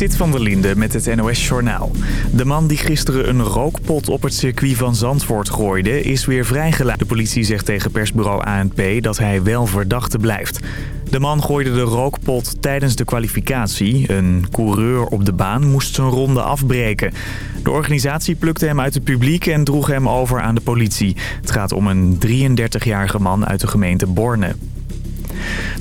Sit van der Linde met het NOS-journaal. De man die gisteren een rookpot op het circuit van Zandvoort gooide... is weer vrijgelaten. De politie zegt tegen persbureau ANP dat hij wel verdachte blijft. De man gooide de rookpot tijdens de kwalificatie. Een coureur op de baan moest zijn ronde afbreken. De organisatie plukte hem uit het publiek en droeg hem over aan de politie. Het gaat om een 33-jarige man uit de gemeente Borne.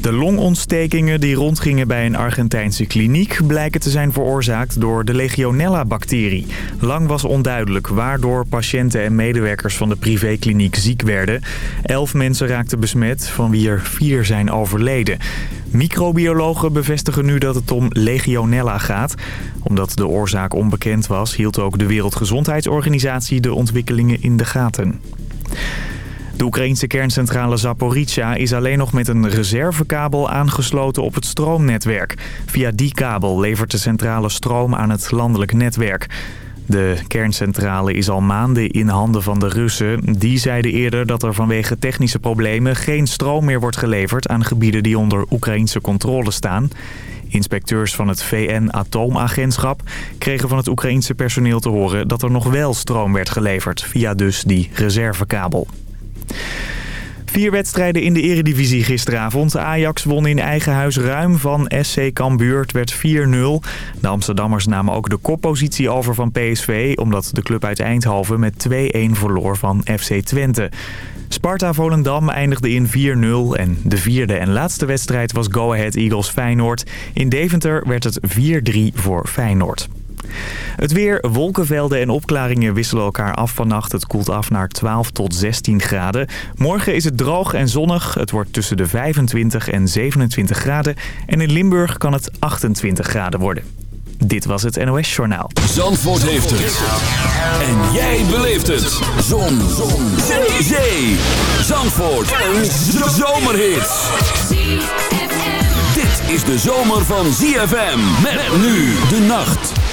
De longontstekingen die rondgingen bij een Argentijnse kliniek blijken te zijn veroorzaakt door de Legionella-bacterie. Lang was onduidelijk waardoor patiënten en medewerkers van de privékliniek ziek werden. Elf mensen raakten besmet, van wie er vier zijn overleden. Microbiologen bevestigen nu dat het om Legionella gaat. Omdat de oorzaak onbekend was, hield ook de Wereldgezondheidsorganisatie de ontwikkelingen in de gaten. De Oekraïnse kerncentrale Zaporizhia is alleen nog met een reservekabel aangesloten op het stroomnetwerk. Via die kabel levert de centrale stroom aan het landelijk netwerk. De kerncentrale is al maanden in handen van de Russen. Die zeiden eerder dat er vanwege technische problemen geen stroom meer wordt geleverd aan gebieden die onder Oekraïnse controle staan. Inspecteurs van het VN-atoomagentschap kregen van het Oekraïense personeel te horen dat er nog wel stroom werd geleverd via dus die reservekabel. Vier wedstrijden in de eredivisie gisteravond. Ajax won in eigen huis ruim van SC Cambuur. Het werd 4-0. De Amsterdammers namen ook de koppositie over van PSV... omdat de club uit Eindhoven met 2-1 verloor van FC Twente. Sparta Volendam eindigde in 4-0 en de vierde en laatste wedstrijd was Go Ahead Eagles Feyenoord. In Deventer werd het 4-3 voor Feyenoord. Het weer, wolkenvelden en opklaringen wisselen elkaar af vannacht. Het koelt af naar 12 tot 16 graden. Morgen is het droog en zonnig. Het wordt tussen de 25 en 27 graden. En in Limburg kan het 28 graden worden. Dit was het NOS Journaal. Zandvoort heeft het. En jij beleeft het. Zon. Zon. Zee. Zee. Zandvoort. Een zomerhit. Dit is de zomer van ZFM. Met nu de nacht.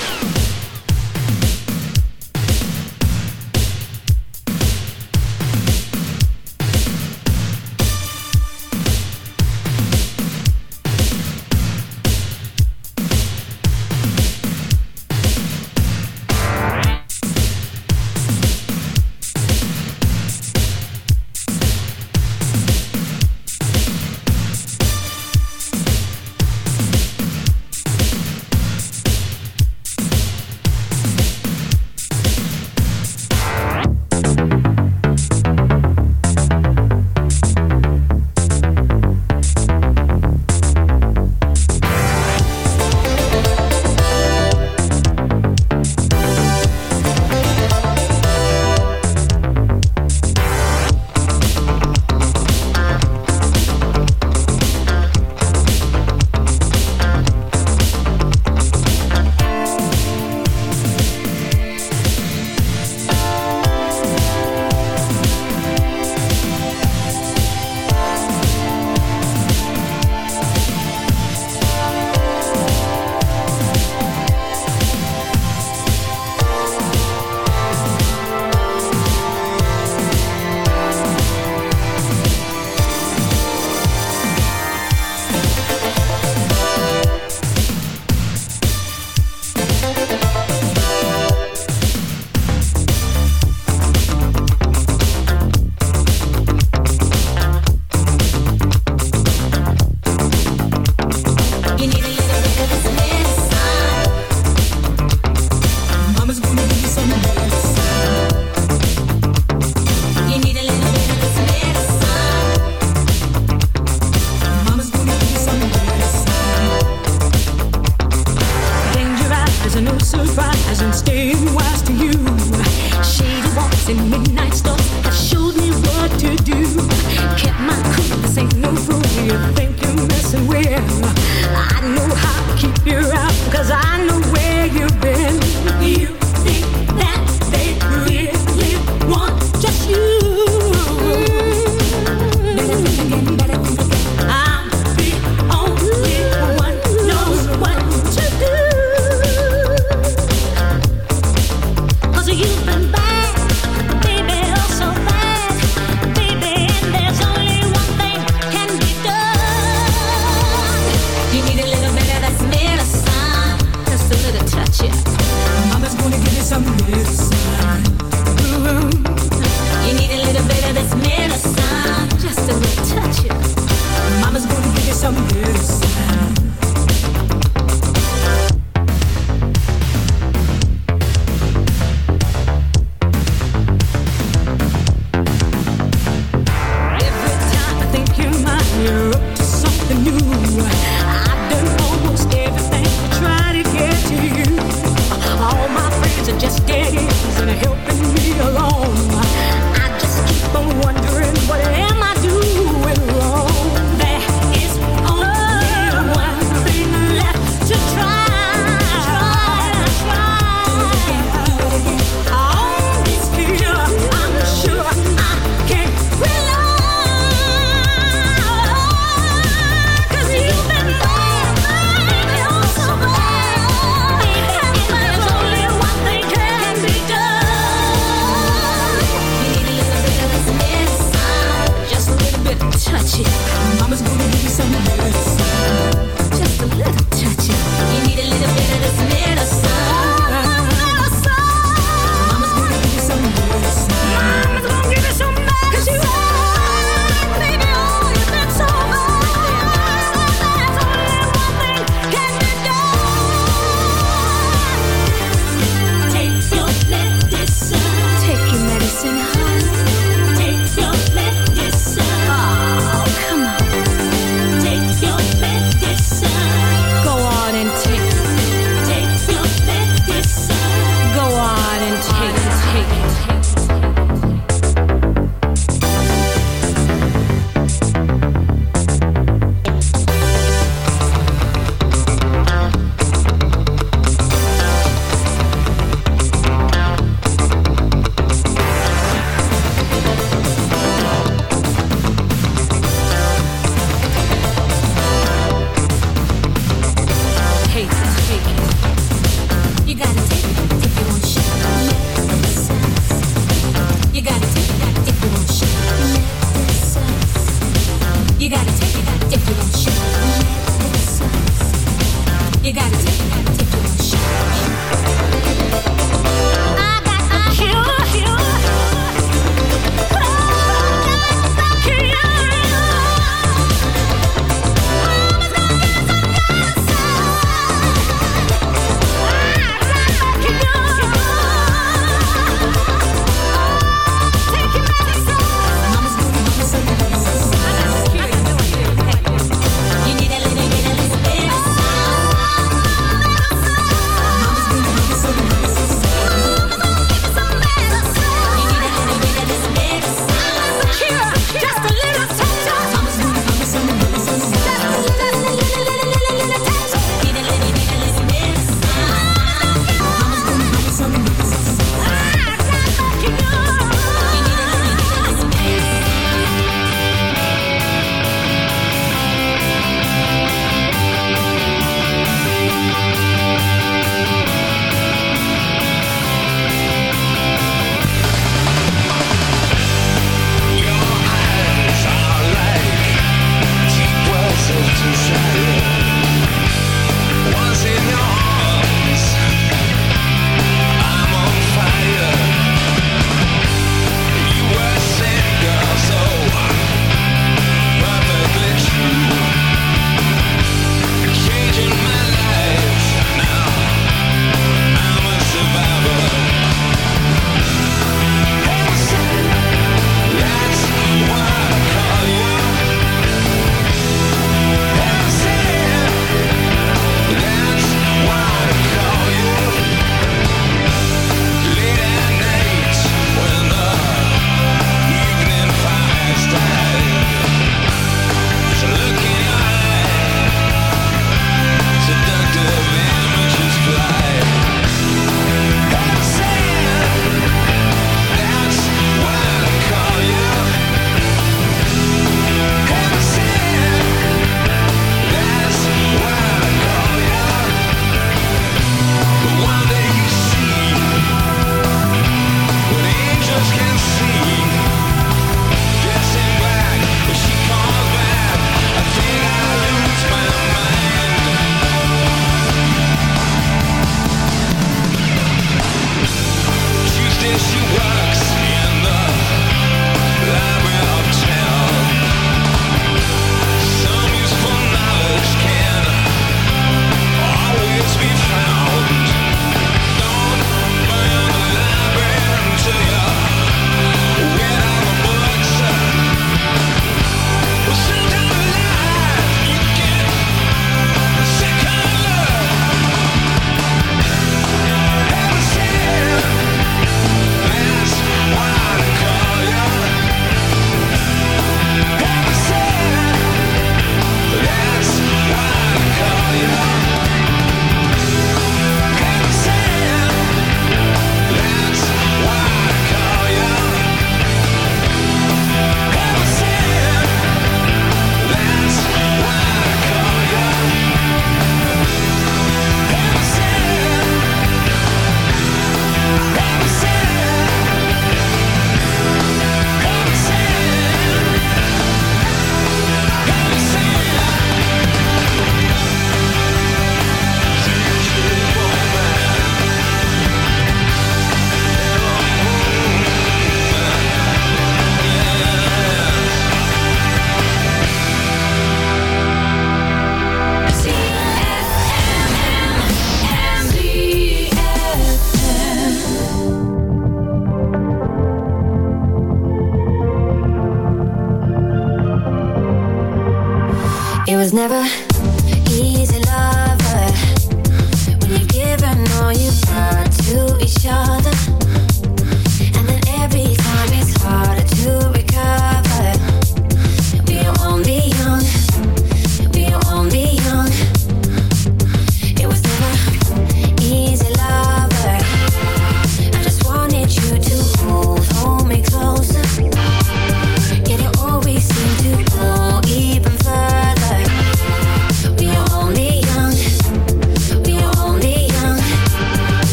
You gotta.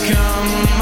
come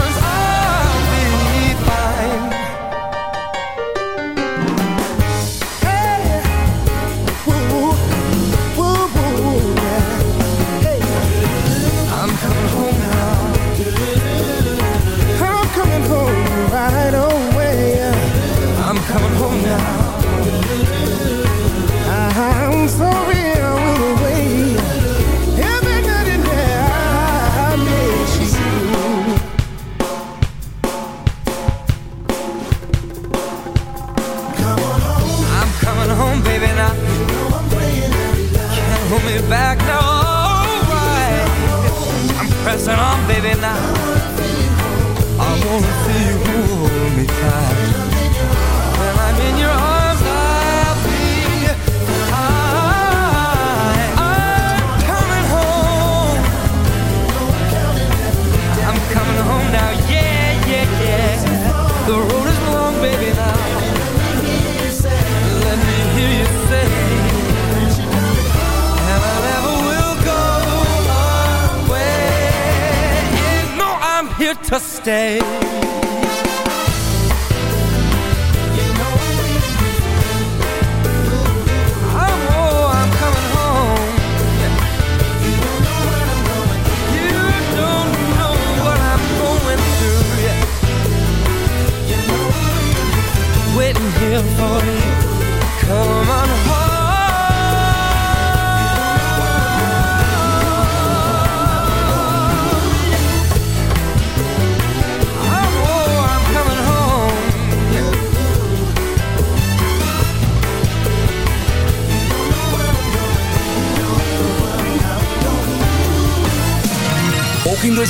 to stay.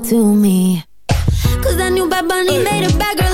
to me. Cause that new Bad Bunny made a bad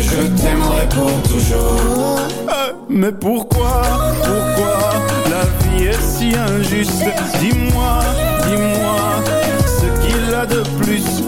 je t'aimerai pour toujours. Mais pourquoi, pourquoi la vie est si injuste? Dis-moi, dis-moi ce qu'il a de plus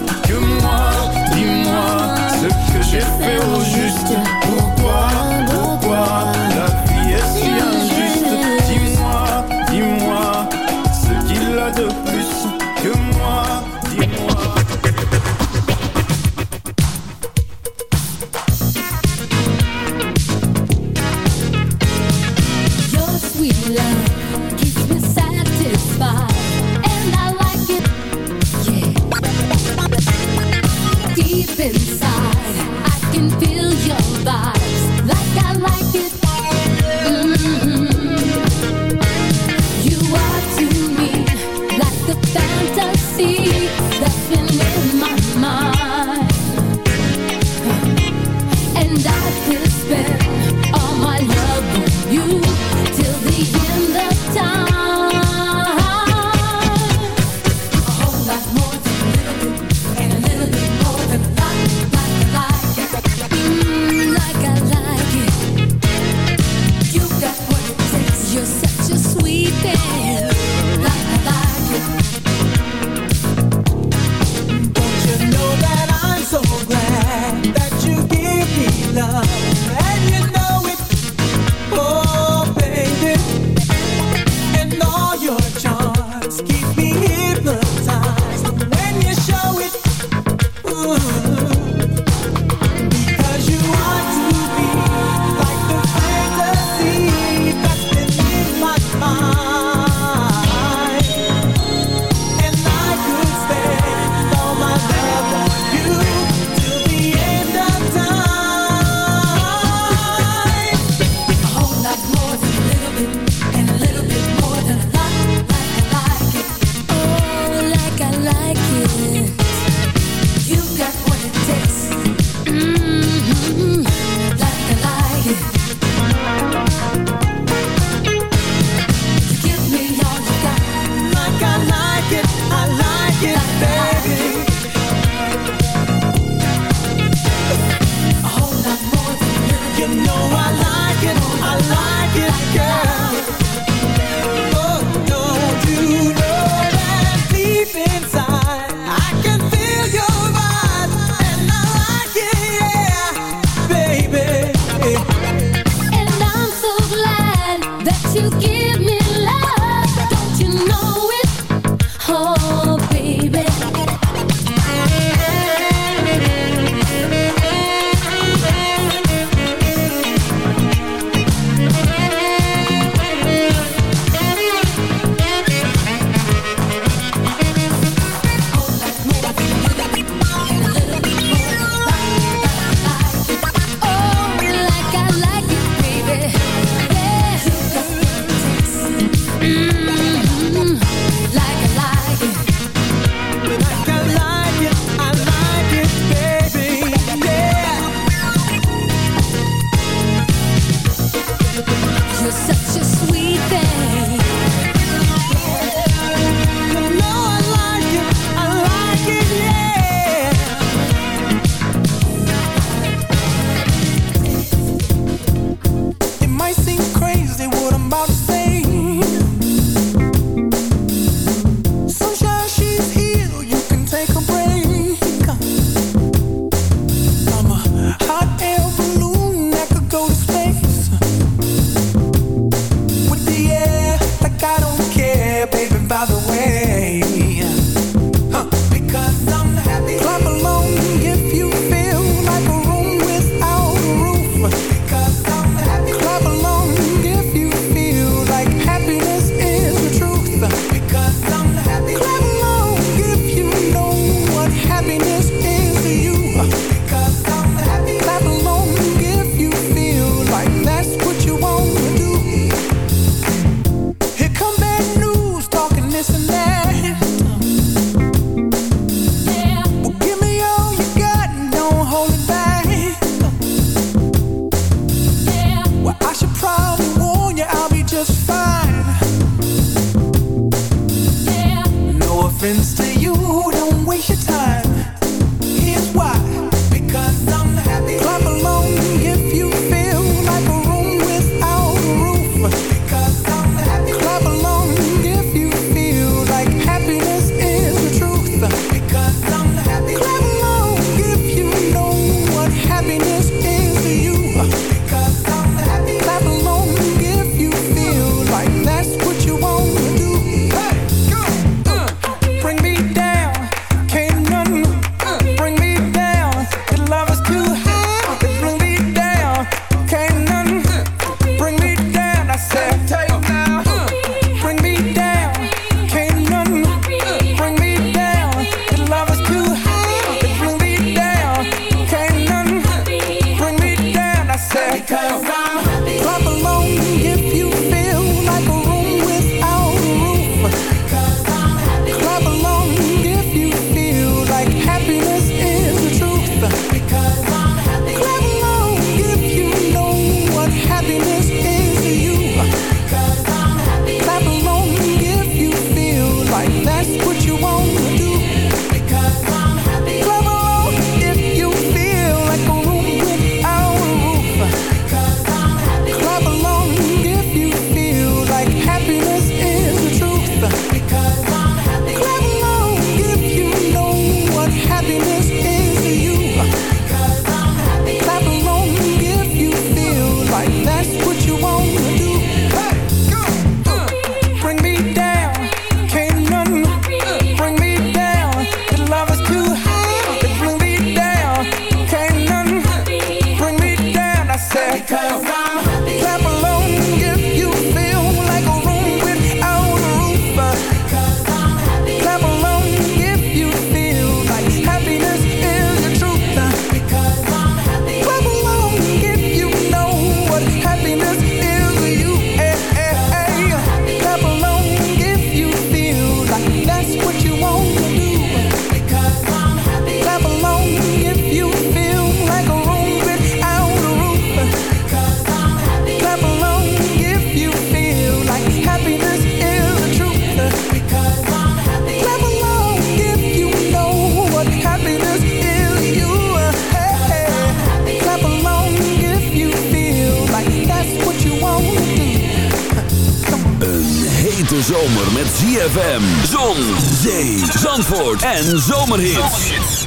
en zomerhits.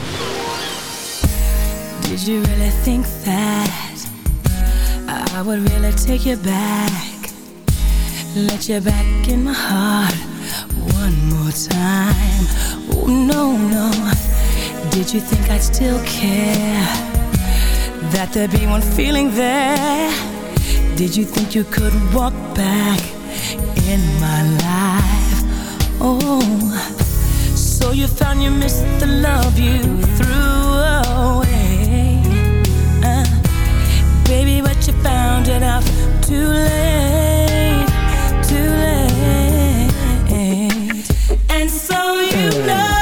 Did you really think that I would really take you back? Let you back in my heart one more time. Oh no, no. Did you think I'd still care? That there'd be one feeling there? Did you think you could walk back in my life? Oh, so you found you missed the love you threw away. Uh, baby, but you found it out too late, too late. And so you know.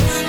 eyes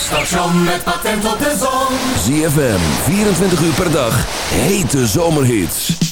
station met patent op de zon. ZFM, 24 uur per dag, hete zomerhits.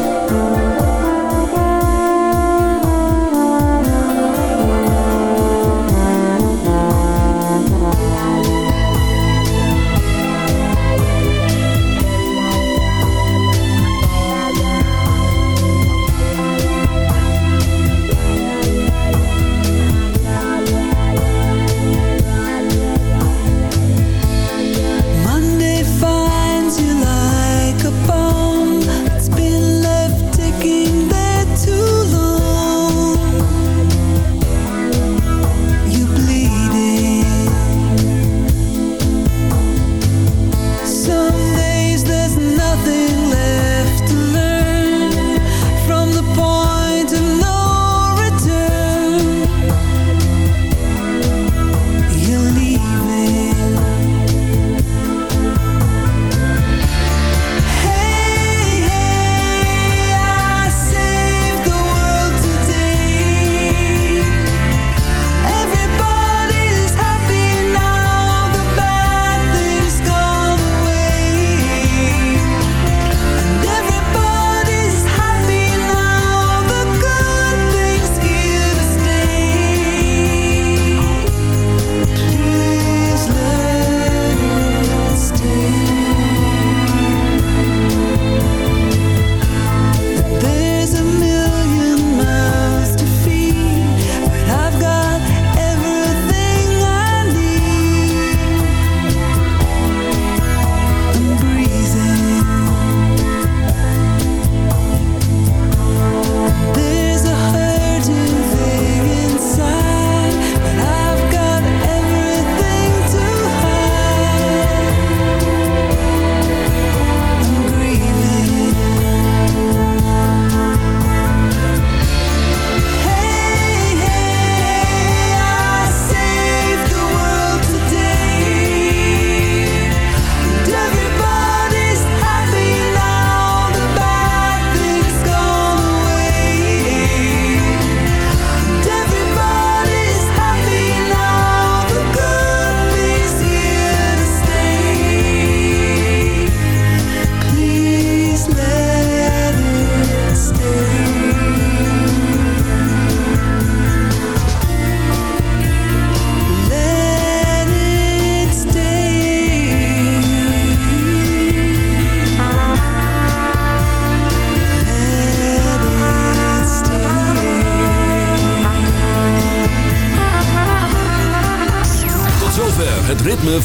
Música